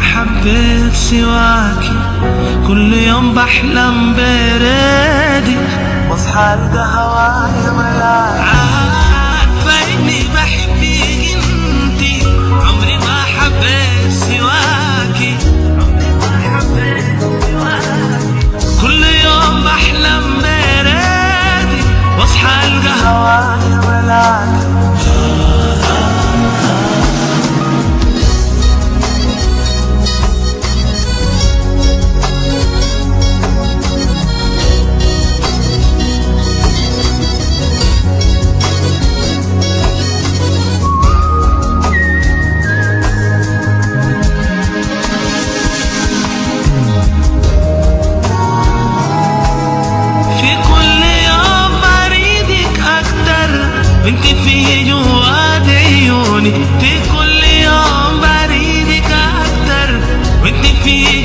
حبيت سواكي. كل يوم بحلم بردي واصحى لده هواي ملاك وانت في جواد عيوني في كل يوم بريدك أكتر. وانت في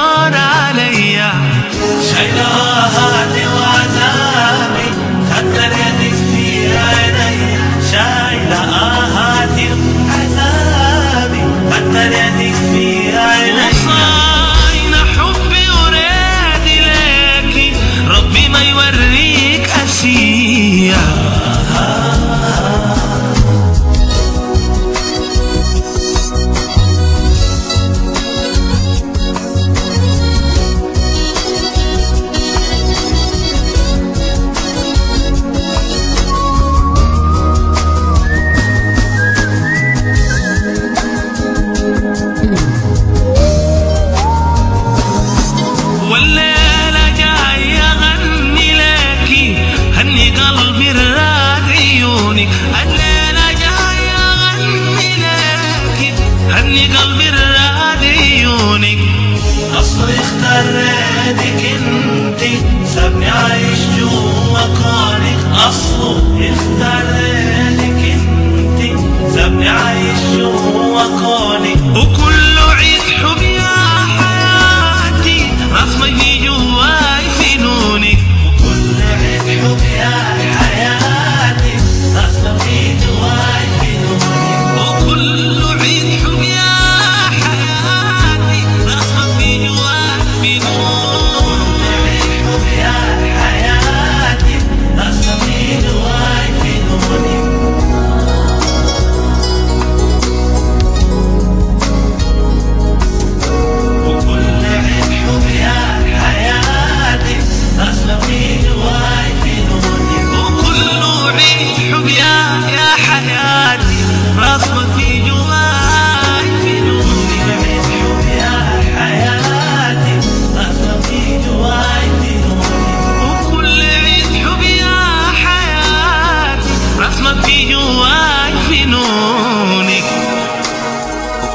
نار عليا. بلادك انت سابني عايش جوا مكانك اصله يفترق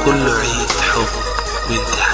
كل عيد حب. ودي